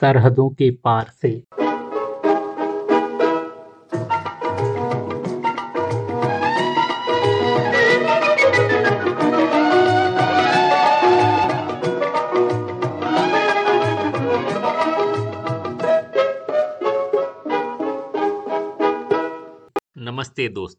سرحدوں کے پار سے۔ نمستے دوست،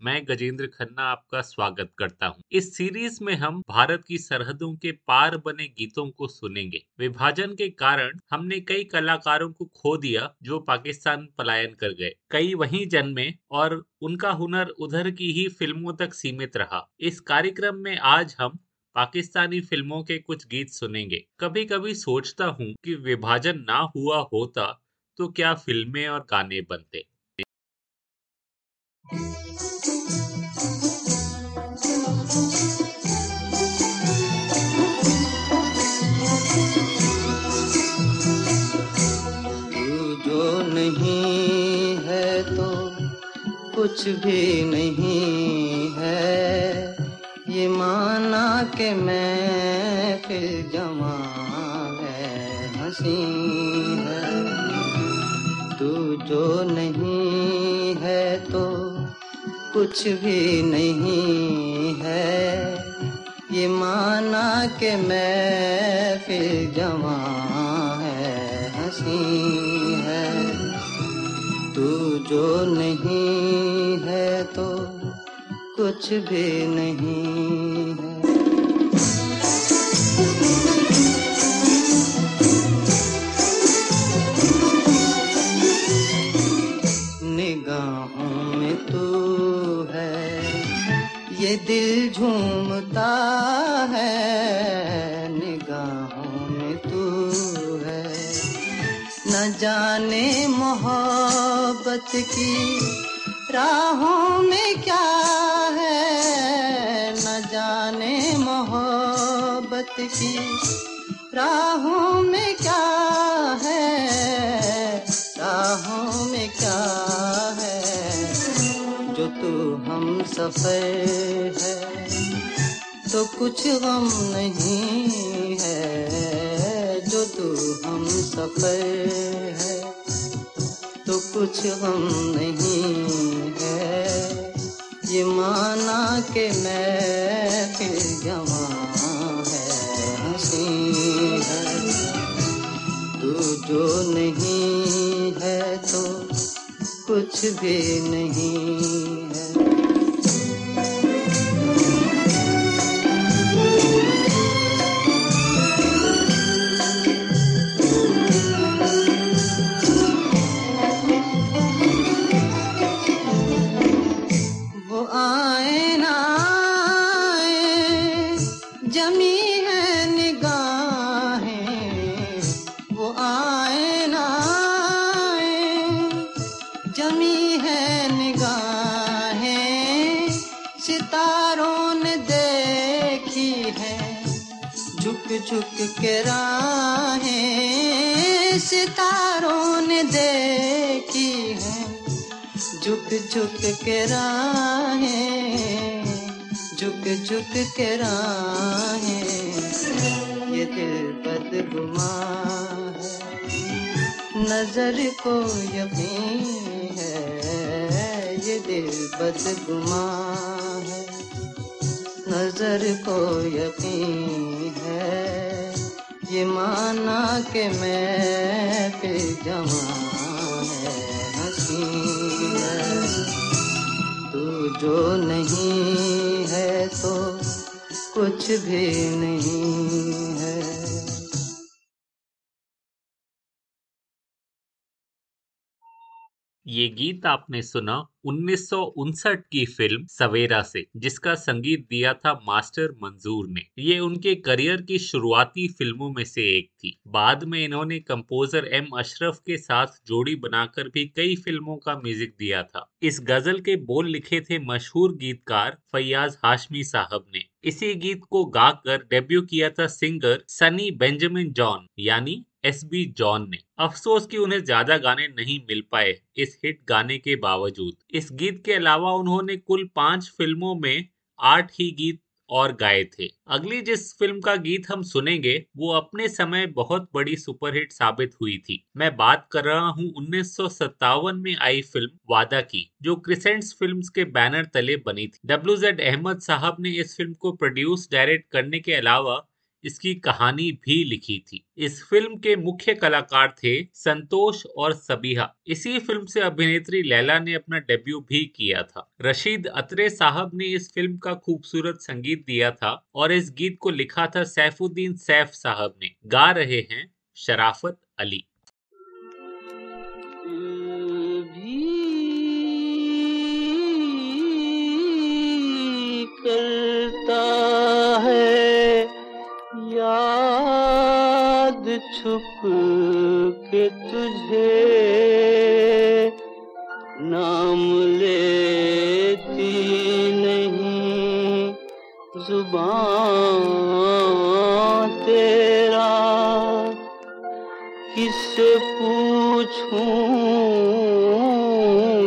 میں گجیندر کھنہ آپ کا سواگت کرتا ہوں۔ اس سیریز میں ہم بھارت کی سرحدوں کے پار بنے گیتوں کو سنیں گے۔ وبھاجن کے کارن ہم نے کئی کلاکاروں کو کھو دیا جو پاکستان پلائن کر گئے۔ کئی وہیں جنمے اور ان کا ہنر ادھر کی ہی فلموں تک سیمت رہا۔ اس کارکرم میں آج ہم پاکستانی فلموں کے کچھ گیت سنیں گے۔ کبھی کبھی سوچتا ہوں کہ وبھاجن نہ ہوا ہوتا تو کیا فلمیں اور گانے بنتے۔ کچھ بھی نہیں ہے۔ یہ مانا کہ میں پھر جمال ہنسی ہے۔ تو جو نہیں ہے تو کچھ بھی نہیں ہے۔ یہ مانا کہ میں پھر جمال ہے، ہنسی ہے۔ تو جو نہیں کچھ بھی نہیں ہے۔ نگاہوں میں تو ہے، یہ دل جھومتا ہے۔ نگاہوں میں تو ہے۔ نہ جانے محبت کی راہوں میں کیا رات کی۔ راہوں میں کیا ہے؟ راہوں میں کیا ہے؟ جو تو ہم سفر ہے، تو کچھ غم نہیں ہے۔ جو تو ہم سفر ہے، تو کچھ غم نہیں ہے۔ یہ مانا کہ میں پھر جوان جو نہیں ہے تو کچھ بھی نہیں ہے۔ جھک کے راہیں، جھک جھک کے راہیں، یہ دل بد گما نظر کو یقین ہے، یہ دل بد گما ہے۔ نظر کو یقین ہے، یہ مانا کہ میں پہ جمع جو نہیں ہے تو کچھ بھی نہیں ہے۔ یہ گیت آپ نے سنا انیس سو انسٹھ کی فلم سویرا سے، جس کا سنگیت دیا تھا ماسٹر منظور نے۔ یہ ان کے کریئر کی شروعاتی فلموں میں سے ایک تھی۔ بعد میں انہوں نے کمپوزر ایم اشرف کے ساتھ جوڑی بنا کر بھی کئی فلموں کا میوزک دیا تھا۔ اس غزل کے بول لکھے تھے مشہور گیتکار فیاض ہاشمی صاحب نے۔ اسی گیت کو گا کر ڈیبیو کیا تھا سنگر سنی بینجمن جان یعنی ایس بی جان نے۔ افسوس کہ انہیں زیادہ گانے نہیں مل پائے اس ہٹ گانے کے باوجود۔ اس گیت کے علاوہ انہوں نے کل پانچ فلموں میں آٹھ ہی گیت اور گائے تھے۔ اگلی جس فلم کا گیت ہم سنیں گے، وہ اپنے سمے بہت بڑی سپر ہٹ ثابت ہوئی تھی۔ میں بات کر رہا ہوں انیس سو ستاون میں آئی فلم وعدہ کی، جو کرسینٹس فلمز کے بینر تلے بنی تھی۔ ڈبلو زیڈ احمد صاحب نے اس فلم کو پروڈیوس، ڈائریکٹ کرنے کے علاوہ اس کی کہانی بھی لکھی تھی۔ اس فلم کے مکھیہ کلاکار تھے سنتوش اور سبیہ اسی فلم سے ابھینیتری لیلا نے اپنا ڈیبیو بھی کیا تھا۔ رشید اترے صاحب نے اس فلم کا خوبصورت سنگیت دیا تھا اور اس گیت کو لکھا تھا سیف الدین سیف صاحب نے۔ گا رہے ہیں شرافت علی۔ چھپ کے تجھے نام لیتی نہیں زبان تیرا کس سے پوچھوں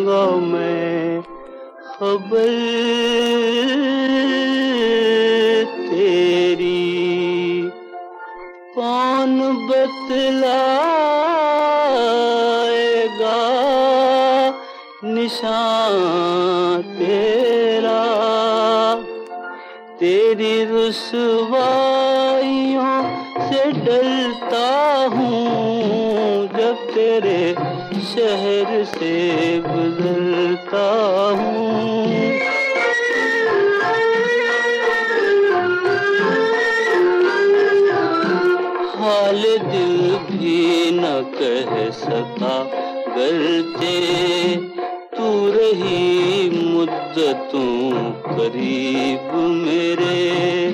گا میں؟ خبر نشان تیرا، تیری رسوائیوں سے ڈلتا ہوں، جب تیرے شہر سے گزرتا ہوں۔ حال دل بھی نہ کہہ سکا گرچہ رہی مدتوں قریب میرے۔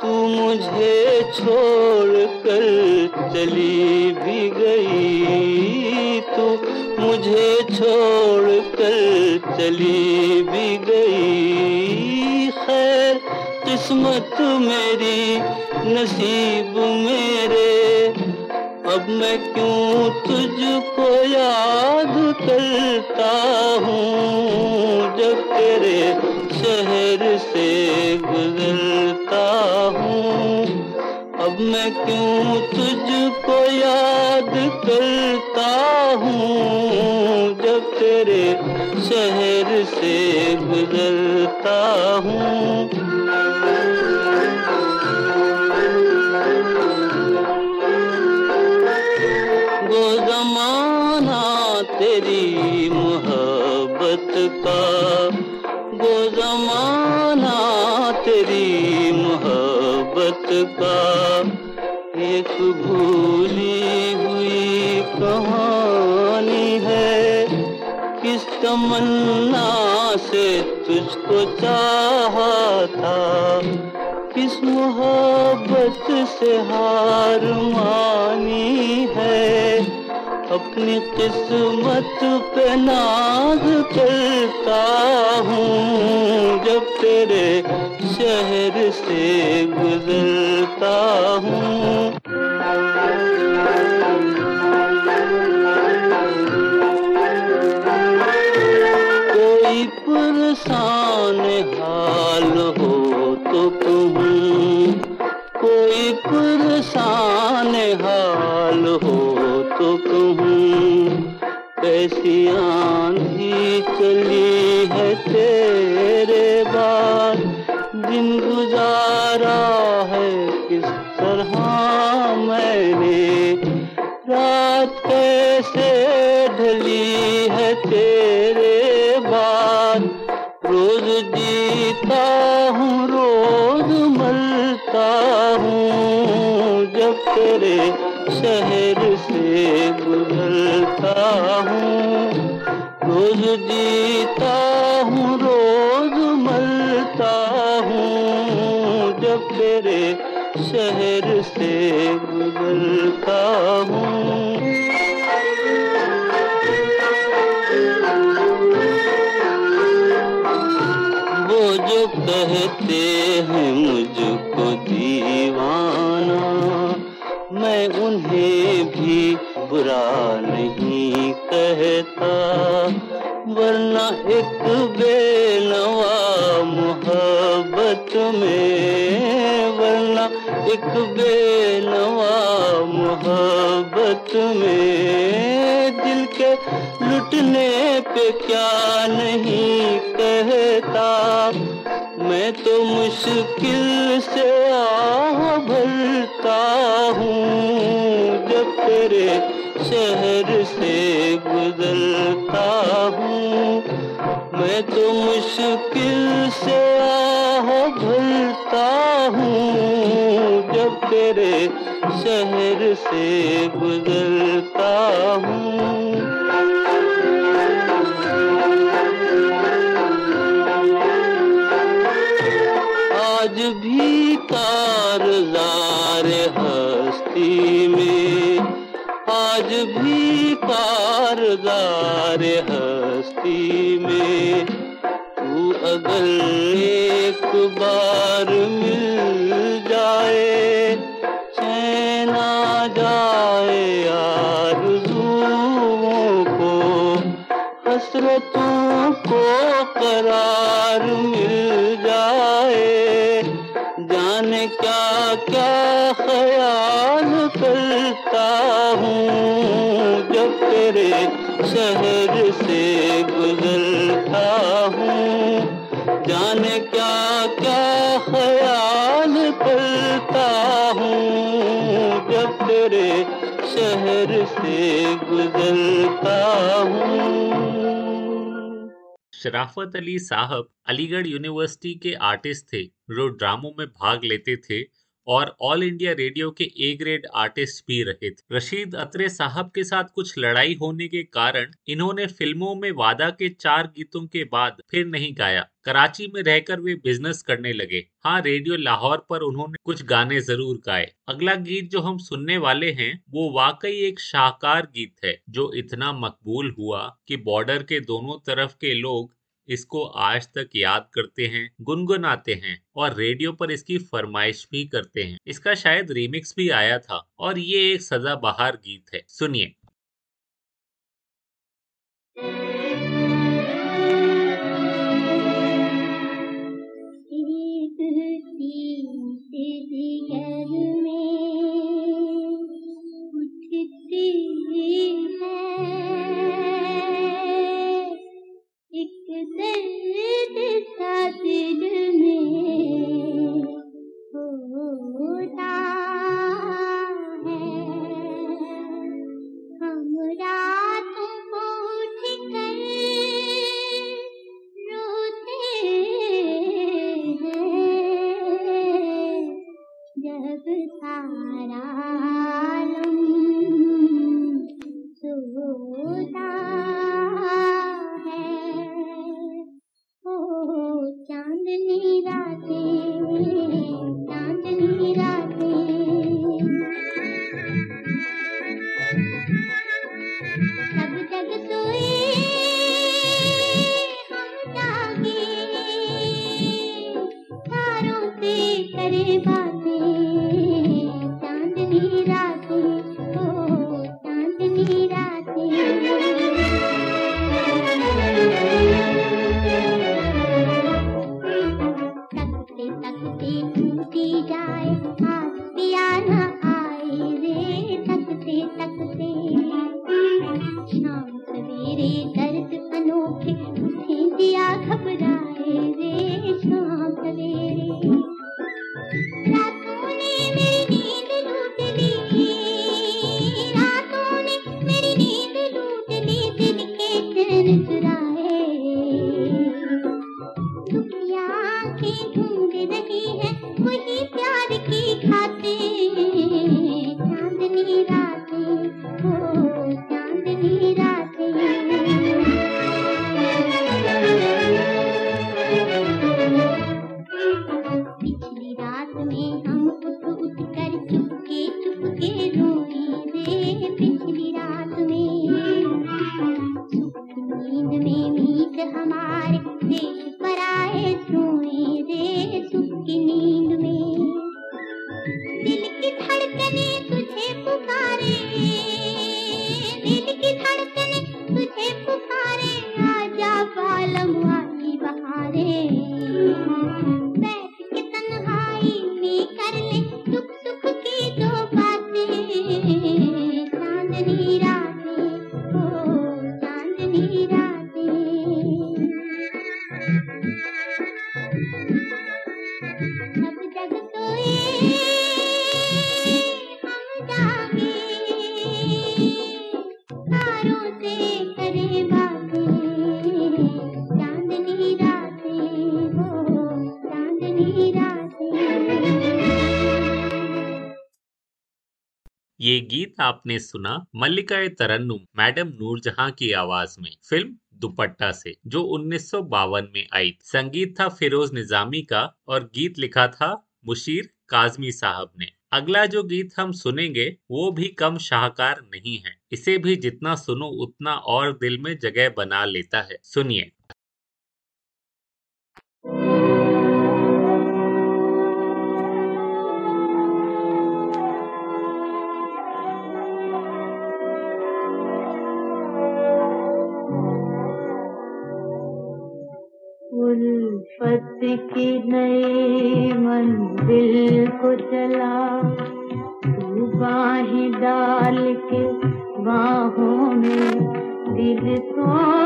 تو مجھے چھوڑ کر چلی بھی گئی۔ تو مجھے چھوڑ کر چلی بھی گئی۔ خیر، قسمت میری، نصیب میرے۔ اب میں کیوں تجھ کو یاد کرتا ہوں؟ جب تیرے شہر سے گزرتا ہوں، اب میں کیوں تجھ کو یاد کرتا ہوں؟ جب تیرے شہر سے گزرتا ہوں چاہا تھا کس محبت سے ہار مانی ہے اپنی قسمت پہ ناز کرتا ہوں جب تیرے شہر سے گزرتا ہوں حال ہو تو کہیں کوئی پرسان حال ہو تو کہوں کیسی آندھی چلی ہے تیرے بار؟ دن گزارا ہے کس طرح میں نے؟ رات کیسے ڈھلی ہے تیرے بار؟ روز جیتا ہوں، روز ملتا ہوں، جب تیرے شہر سے گزرتا ہوں۔ روز جیتا ہوں، روز ملتا ہوں، جب تیرے شہر سے گزرتا ہوں۔ کہتے ہیں مجھ کو دیوانہ، میں انہیں بھی برا نہیں کہتا، ورنہ ایک بے نوا محبت میں، ورنہ ایک بے نوا محبت میں دل کے لٹنے پہ کیا نہیں کہتا۔ میں تو مشکل سے آہ بھرتا ہوں، جب تیرے شہر سے گزرتا ہوں۔ میں تو مشکل سے آہ بھرتا ہوں، جب تیرے شہر سے گزرتا ہوں۔ کارزار ہستی میں، آج بھی کارزار ہستی میں۔ تو اگر ایک بار مل جائے چین آ جائے آرزوؤں کو، حسرتوں کو قرار مل جائے جانے کیا کیا خیال کرتا ہوں جب تیرے شہر سے گزرتا ہوں؟ جانے کیا کیا خیال کرتا ہوں جب تیرے شہر سے گزرتا ہوں؟ شرافت علی صاحب علی گڑھ یونیورسٹی کے آرٹسٹ تھے۔ جو ڈراموں میں بھاگ لیتے تھے۔ اور آل انڈیا ریڈیو کے اے گریڈ آرٹسٹ بھی رہے تھے۔ رشید اطرے صاحب کے ساتھ کچھ لڑائی ہونے کے کارن انہوں نے فلموں میں وعدہ کے چار گیتوں کے بعد پھر نہیں گایا۔ کراچی میں رہ کر وہ بزنس کرنے لگے۔ ہاں ریڈیو لاہور پر انہوں نے کچھ گانے ضرور گائے۔ اگلا گیت جو ہم سننے والے ہیں، وہ واقعی ایک شاہکار گیت ہے جو اتنا مقبول ہوا کہ بارڈر کے دونوں طرف کے لوگ اس کو آج تک یاد کرتے ہیں، گنگناتے ہیں اور ریڈیو پر اس کی فرمائش بھی کرتے ہیں۔ اس کا شاید ریمکس بھی آیا تھا اور یہ ایک سزا بہار گیت ہے۔ سنیے۔ درد تھا دل میں۔ کر یہ گیت آپ نے سنا ملکہ ترنم، میڈم نور جہاں کی آواز میں، فلم دوپٹا سے، جو انیس سو باون میں آئی سنگیت تھا فیروز نظامی کا اور گیت لکھا تھا مشیر کاظمی صاحب نے۔ اگلا جو گیت ہم سنیں گے، وہ بھی کم شاہکار نہیں ہے۔ اسے بھی جتنا سنو، اتنا اور دل میں جگہ بنا لیتا ہے۔ سنیے۔ دل کو چلا تو باہیں ڈال کے باہوں میں دل توڑنے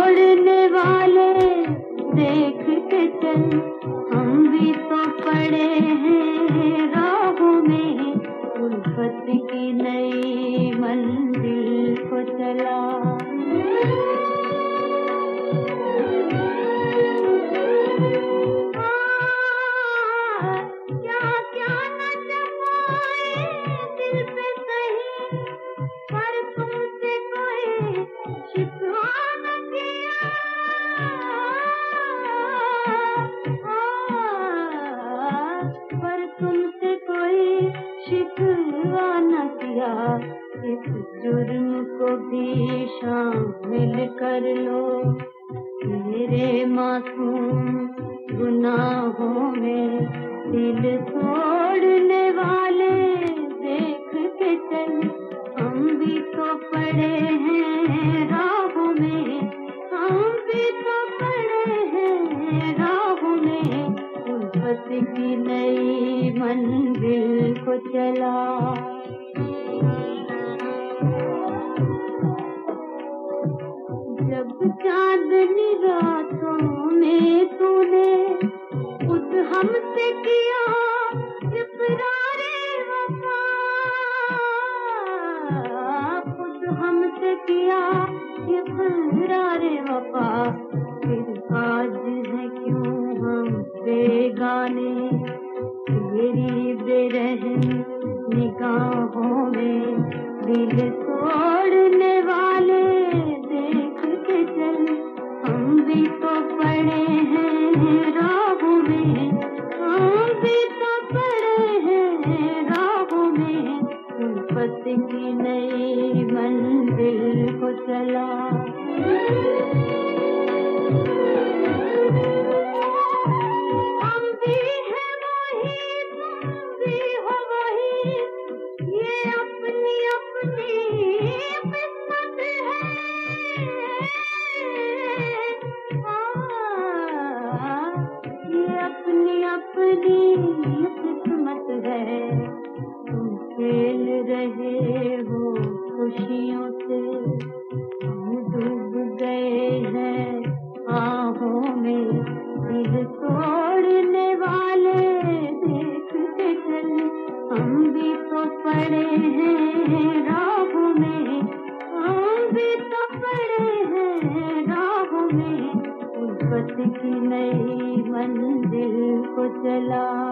کی نئی منزل کو چلا۔ ہم کی نئی منزل کو چلا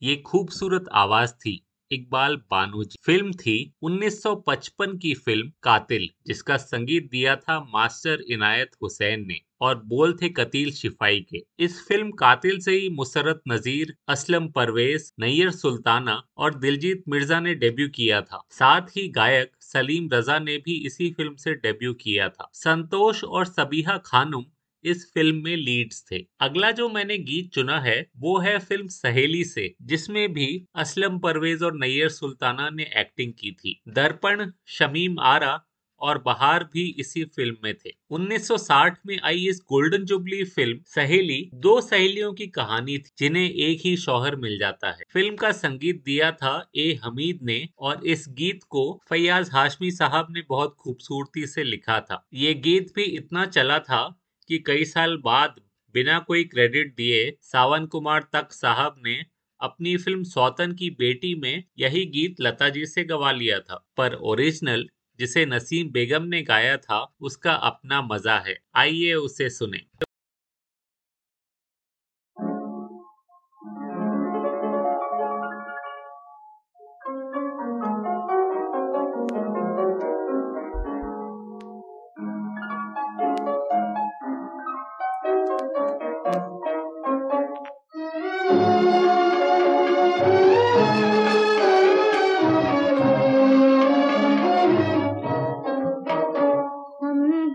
یہ خوبصورت آواز تھی۔ اقبال بانو جی فلم تھی انیس سو پچپن کی فلم قاتل، جس کا سنگیت دیا تھا ماسٹر عنایت حسین نے، اور بول تھے قتیل شفائی کے۔ اس فلم قاتل سے ہی مسرت نذیر، اسلم پرویز، نیر سلطانہ اور دلجیت مرزا نے ڈیبیو کیا تھا۔ ساتھ ہی گائک سلیم رضا نے بھی اسی فلم سے ڈیبیو کیا تھا۔ سنتوش اور سبیہا خانم اس فلم میں لیڈز تھے۔ اگلا جو میں نے گیت چنا ہے وہ ہے فلم سہیلی سے، جس میں بھی اسلم پرویز اور نیر سلطانہ نے ایکٹنگ کی تھی۔ درپن، شمیم آرا اور بہار بھی اسی فلم میں تھے۔ انیس سو ساٹھ میں آئی اس گولڈن جوبلی فلم سہیلی دو سہیلیوں کی کہانی تھی، جنہیں ایک ہی شوہر مل جاتا ہے۔ فلم کا سنگیت دیا تھا اے حمید نے اور اس گیت کو فیاض ہاشمی صاحب نے بہت خوبصورتی سے لکھا تھا۔ یہ گیت بھی اتنا چلا تھا کہ کئی سال بعد بنا کوئی کریڈٹ دیے ساون کمار تک صاحب نے اپنی فلم سوتن کی بیٹی میں یہی گیت لتا جی سے گوا لیا تھا، پر اوریجنل جسے نسیم بیگم نے گایا تھا، اس کا اپنا مزہ ہے۔ آئیے اسے سنیں۔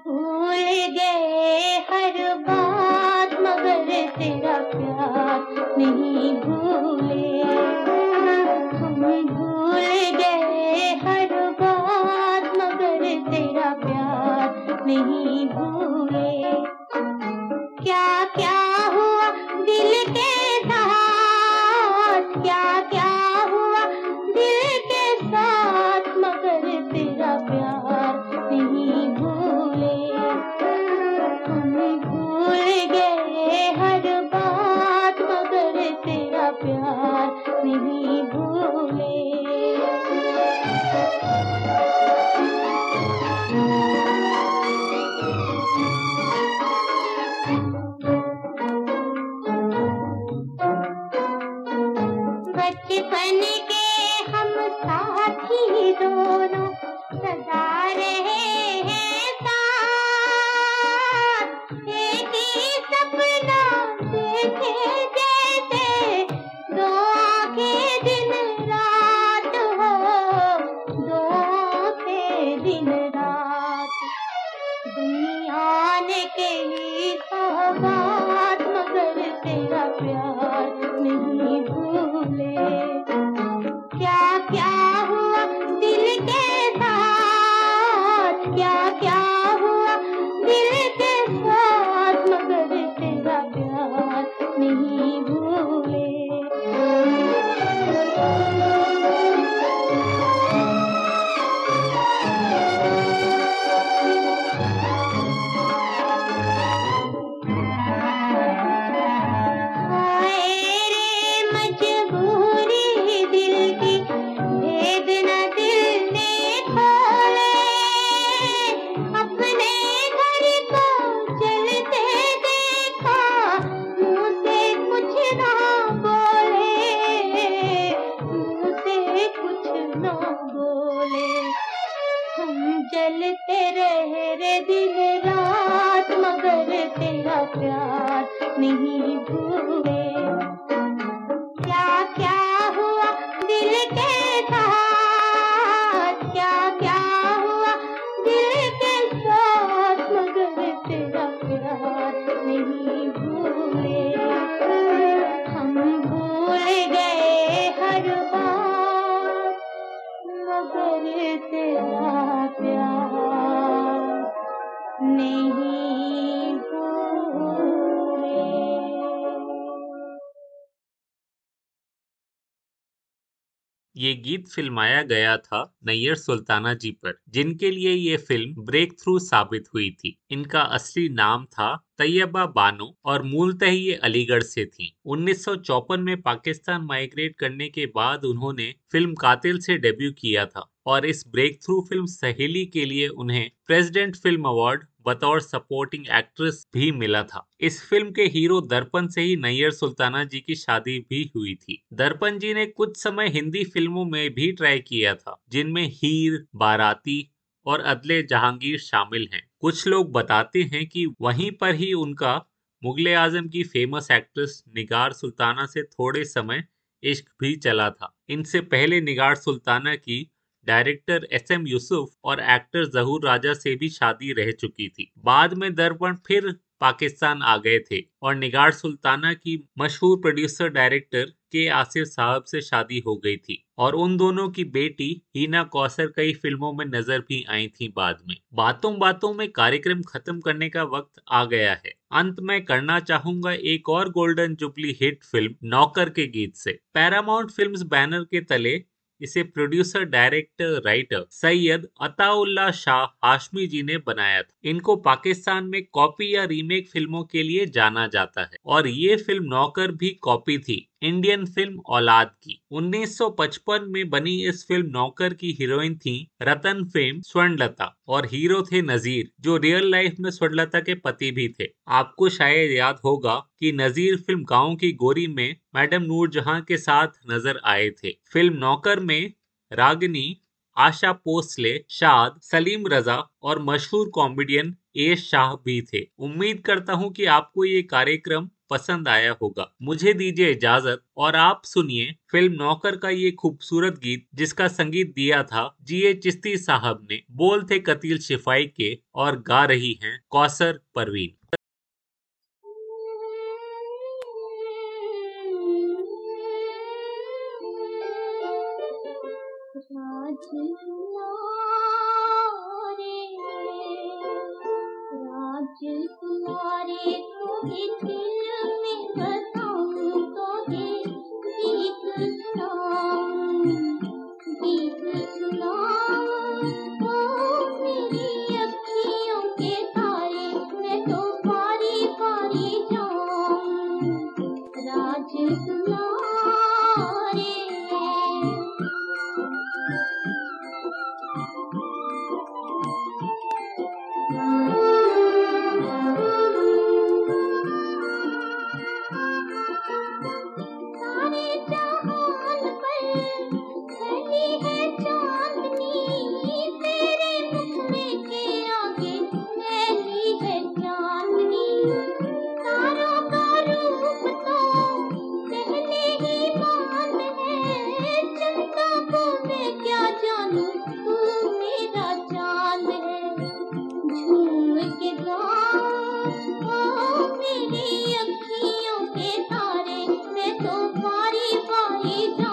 بھول ساتھی دونوں سدا رہے یہ گیت فلمایا گیا تھا نیر سلطانہ جی پر، جن کے لیے یہ فلم بریک تھرو ثابت ہوئی تھی۔ ان کا اصلی نام تھا طیبہ بانو اور مولتہ یہ علی گڑھ سے تھی انیس سو چوپن میں پاکستان مائگریٹ کرنے کے بعد انہوں نے فلم قاتل سے ڈیبیو کیا تھا اور اس بریک تھرو فلم سہیلی کے لیے انہیں پریزیڈنٹ فلم ایوارڈ بطور سپورٹنگ ایکٹریس بھی ملا تھا۔ اس فلم کے ہیرو درپن سے ہی نیر سلطانہ جی کی شادی بھی ہوئی تھی۔ درپن جی نے کچھ سمے ہندی فلموں میں بھی ٹرائی کیا تھا، جن میں ہیر، باراتی اور عدل جہانگیر شامل ہیں۔ کچھ لوگ بتاتے ہیں کہ وہیں پر ہی ان کا مغل اعظم کی فیمس ایکٹریس نگار سلطانہ سے تھوڑے سمے عشق بھی چلا تھا۔ ان سے پہلے نگار سلطانہ کی ڈائریکٹر ایس ایم یوسف اور ایکٹر ظہور راجہ سے بھی شادی رہ چکی تھی۔ بعد میں درپن پھر پاکستان آ گئے تھے اور نگار سلطانہ کی مشہور پروڈیوسر ڈائریکٹر کے آصف صاحب سے شادی ہو گئی تھی اور ان دونوں کی بیٹی ہینا کوثر کئی فلموں میں نظر بھی آئی تھی بعد میں۔ باتوں باتوں میں کاریکرم ختم کرنے کا وقت آ گیا ہے۔ انت میں کرنا چاہوں گا ایک اور گولڈن جبلی ہٹ فلم نوکر کے گیت سے۔ پیراماؤنٹ فلمز بینر کے تلے اسے پروڈیوسر، ڈائریکٹر، رائٹر سید عطا اللہ شاہ ہاشمی جی نے بنایا تھا۔ ان کو پاکستان میں کاپی یا ریمیک فلموں کے لیے جانا جاتا ہے اور یہ فلم نوکر بھی کاپی تھی۔ انڈین فلم اولاد کی۔ انیس سو پچپن میں بنی اس فلم نوکر کی ہیروئن تھی رتن فیم سورن لتا اور ہیرو تھے نذیر، جو ریئل لائف میں سورن لتا کے پتی بھی تھے۔ آپ کو شاید یاد ہوگا کہ نذیر فلم گاؤں کی گوری میں میڈم نور جہاں کے ساتھ نظر آئے تھے۔ فلم نوکر میں راگنی، آشا پوسلے شاد، سلیم رضا اور مشہور کامیڈین اے شاہ بھی تھے۔ امید کرتا ہوں کہ آپ کو یہ کاریہ پسند آیا ہوگا۔ مجھے دیجیے اجازت اور آپ سنیے، فلم نوکر کا یہ خوبصورت گیت جس کا سنگیت دیا تھا جی اے چستی صاحب نے، بول تھے قتیل شفائی کے اور گا رہی ہیں کوثر پروین۔ ہی تھا